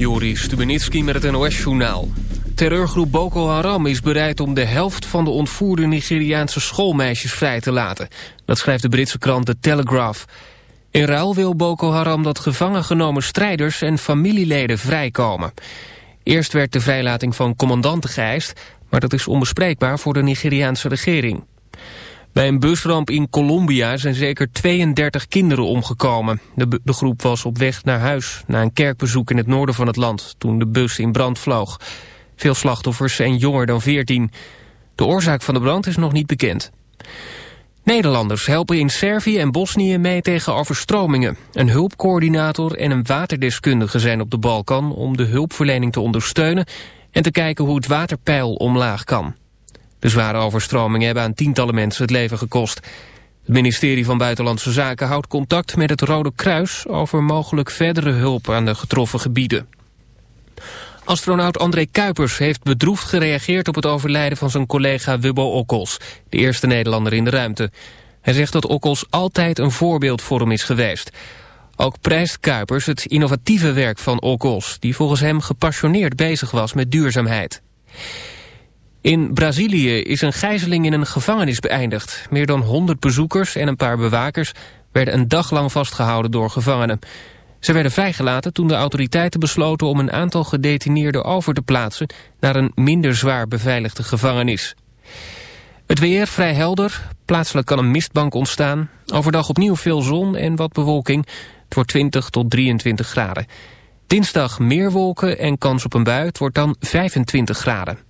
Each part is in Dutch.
Joris Stubenitski met het NOS-journaal. Terreurgroep Boko Haram is bereid om de helft van de ontvoerde Nigeriaanse schoolmeisjes vrij te laten. Dat schrijft de Britse krant The Telegraph. In ruil wil Boko Haram dat gevangen genomen strijders en familieleden vrijkomen. Eerst werd de vrijlating van commandanten geëist, maar dat is onbespreekbaar voor de Nigeriaanse regering. Bij een busramp in Colombia zijn zeker 32 kinderen omgekomen. De, de, groep was op weg naar huis na een kerkbezoek in het noorden van het land... toen de bus in brand vloog. Veel slachtoffers zijn jonger dan 14. De oorzaak van de brand is nog niet bekend. Nederlanders helpen in Servië en Bosnië mee tegen overstromingen. Een hulpcoördinator en een waterdeskundige zijn op de Balkan... om de hulpverlening te ondersteunen en te kijken hoe het waterpeil omlaag kan. De zware overstromingen hebben aan tientallen mensen het leven gekost. Het ministerie van Buitenlandse Zaken houdt contact met het Rode Kruis... over mogelijk verdere hulp aan de getroffen gebieden. Astronaut André Kuipers heeft bedroefd gereageerd op het overlijden van zijn collega Wubbo Okkels, de eerste Nederlander in de ruimte. Hij zegt dat Okkels altijd een voorbeeld voor hem is geweest. Ook prijst Kuipers het innovatieve werk van Okkels, die volgens hem gepassioneerd bezig was met duurzaamheid. In Brazilië is een gijzeling in een gevangenis beëindigd. Meer dan 100 bezoekers en een paar bewakers werden een dag lang vastgehouden door gevangenen. Ze werden vrijgelaten toen de autoriteiten besloten om een aantal gedetineerden over te plaatsen naar een minder zwaar beveiligde gevangenis. Het weer vrij helder, plaatselijk kan een mistbank ontstaan. Overdag opnieuw veel zon en wat bewolking. Het wordt 20 tot 23 graden. Dinsdag meer wolken en kans op een bui. Het wordt dan 25 graden.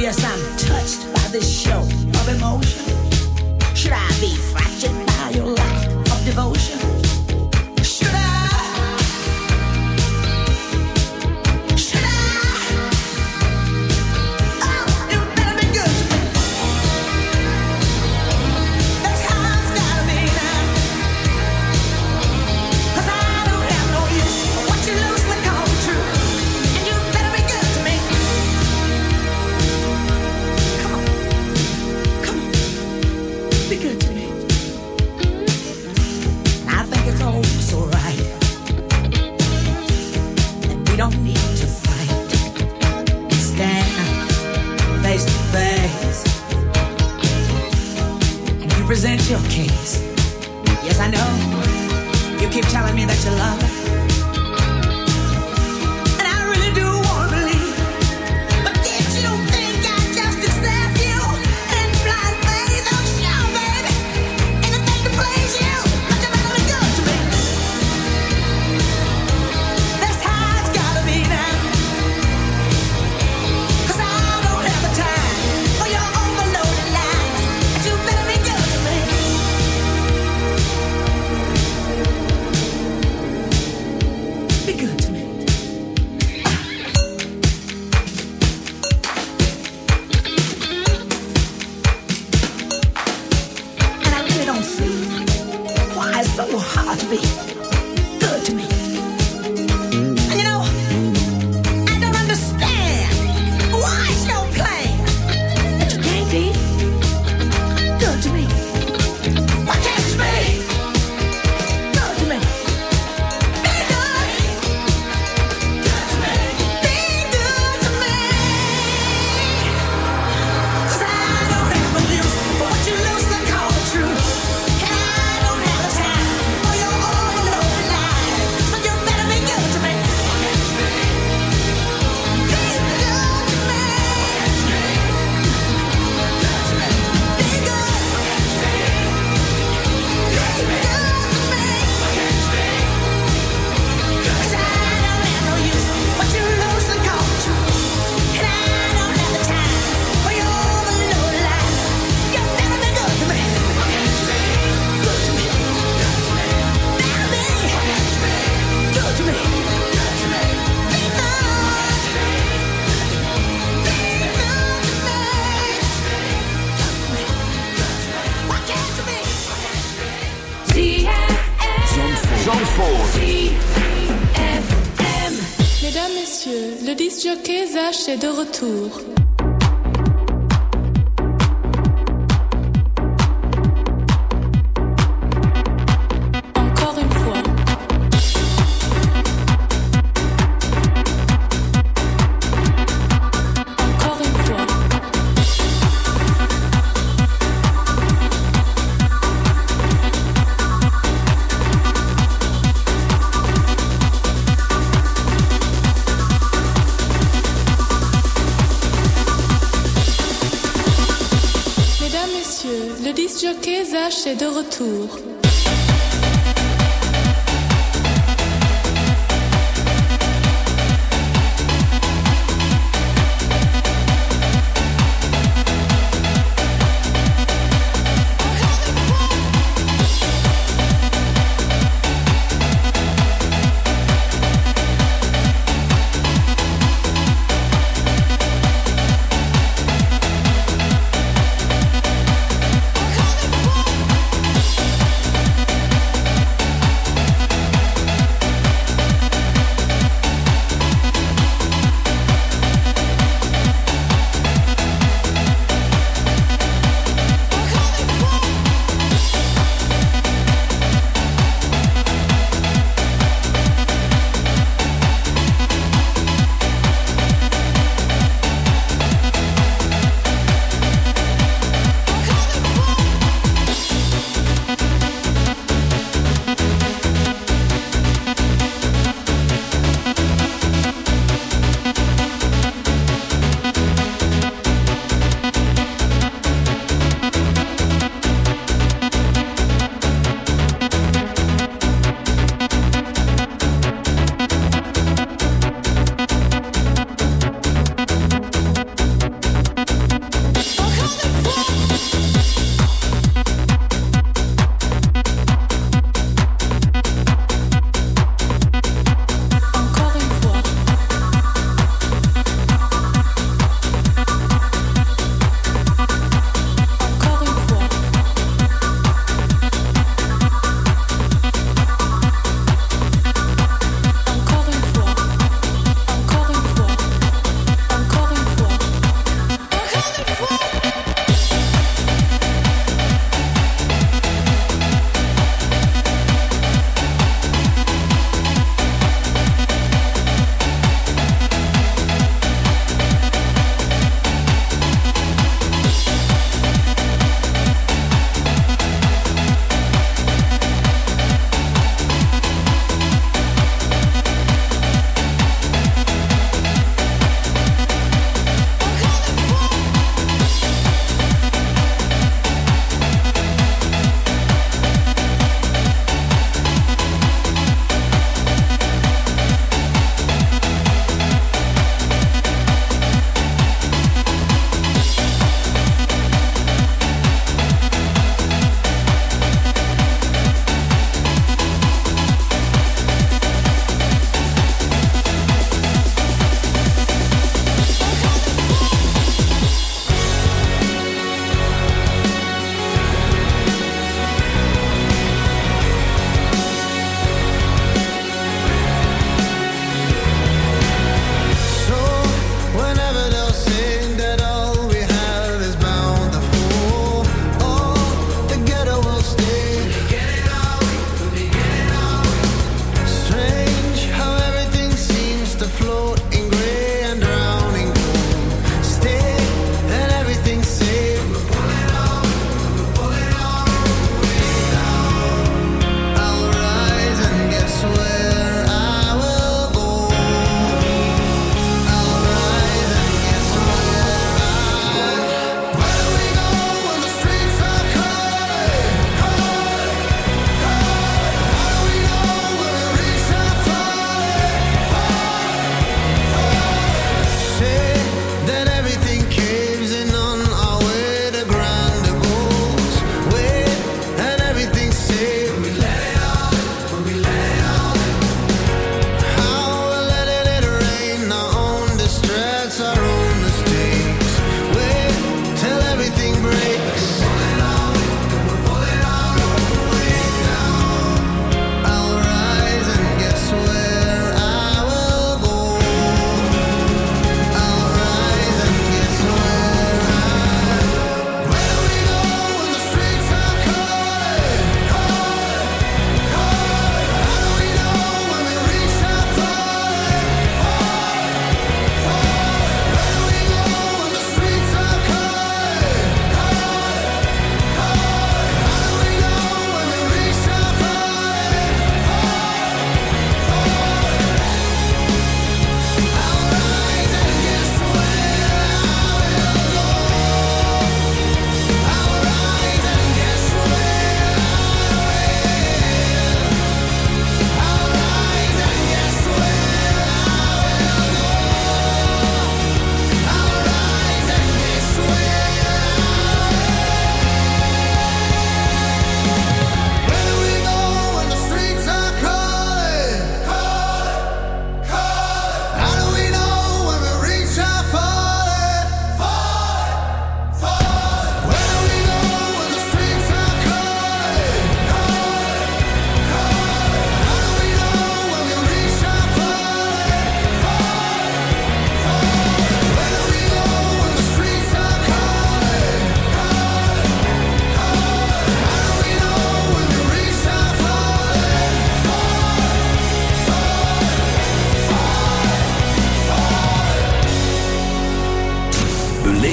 yes, I'm touched by this show of emotion. Should I be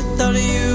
without you.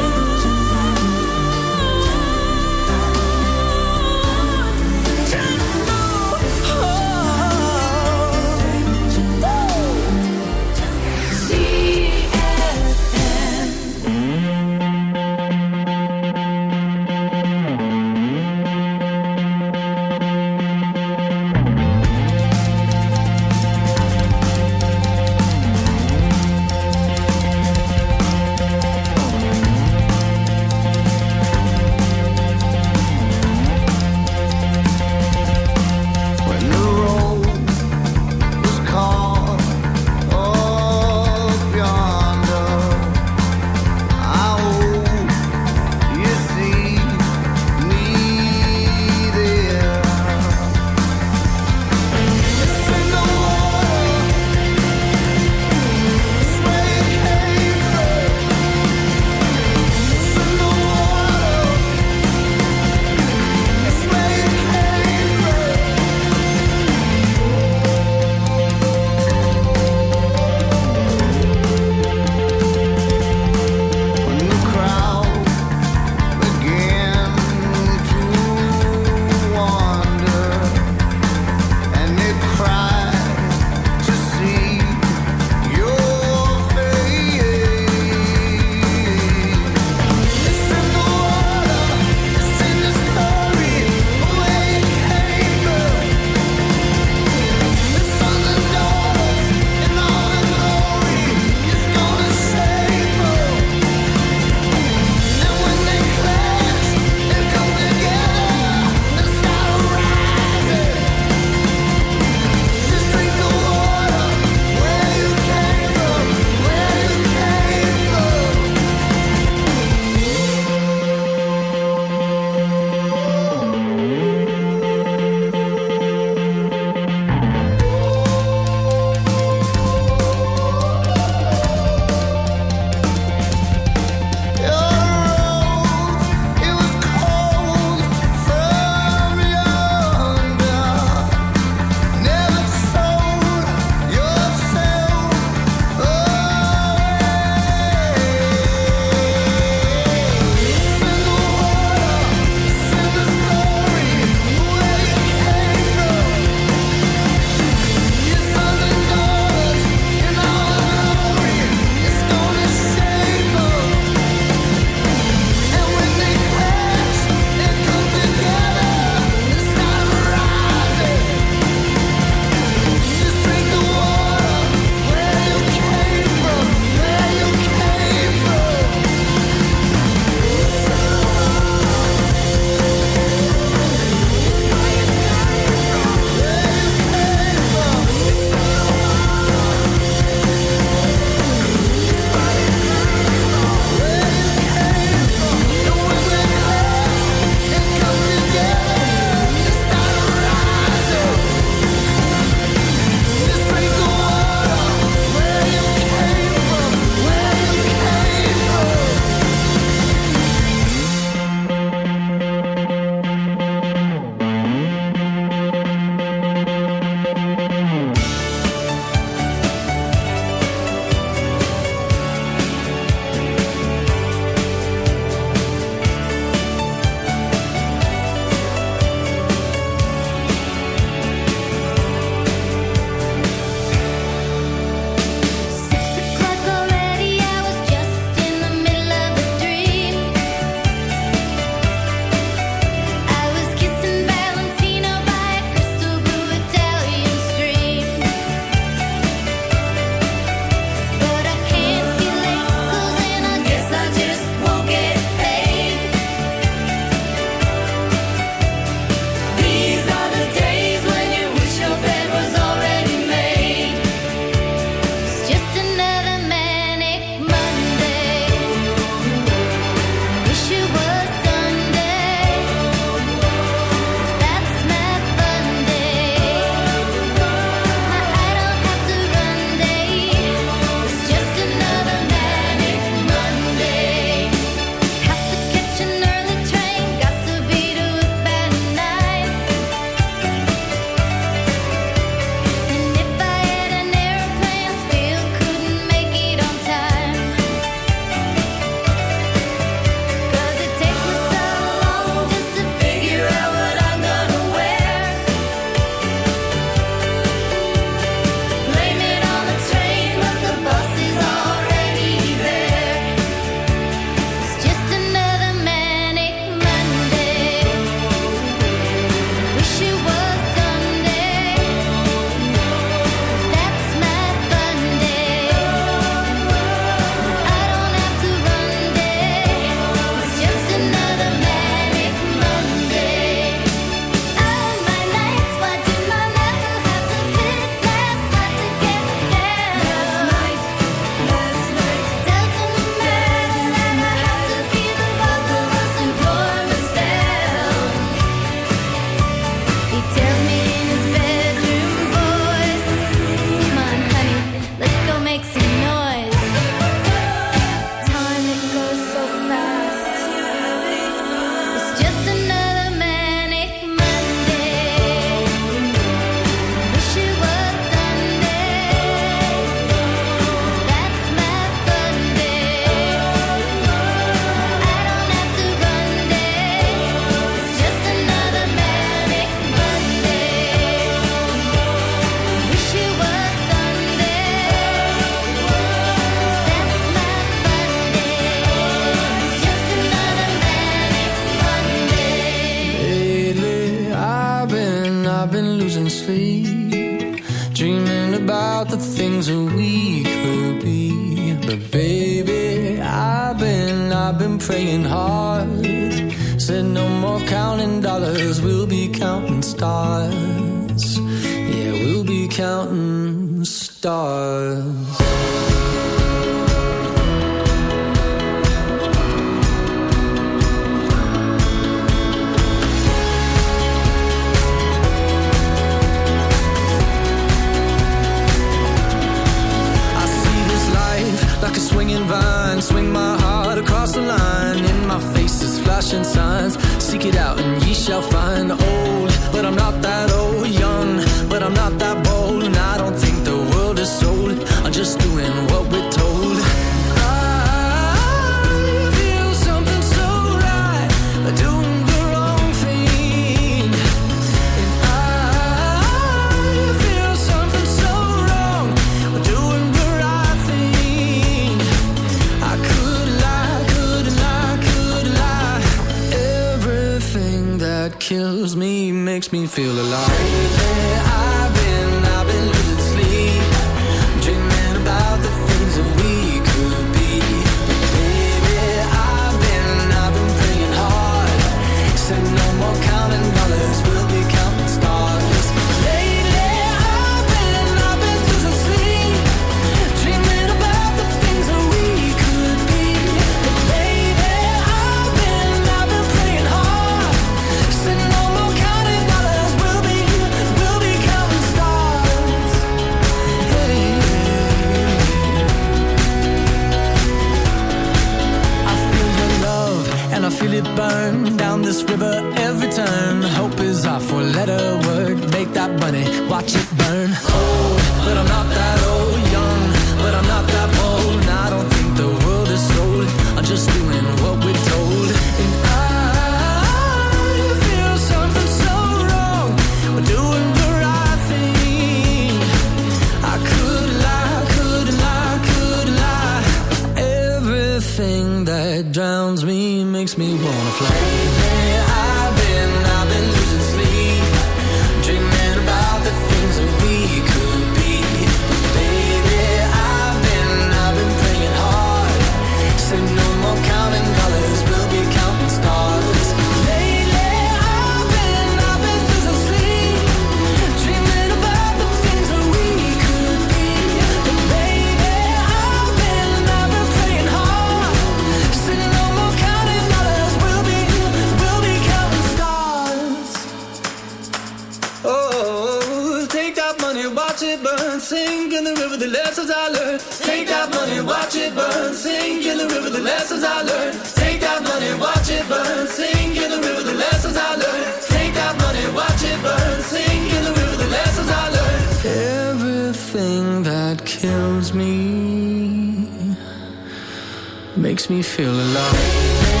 Makes me feel alive.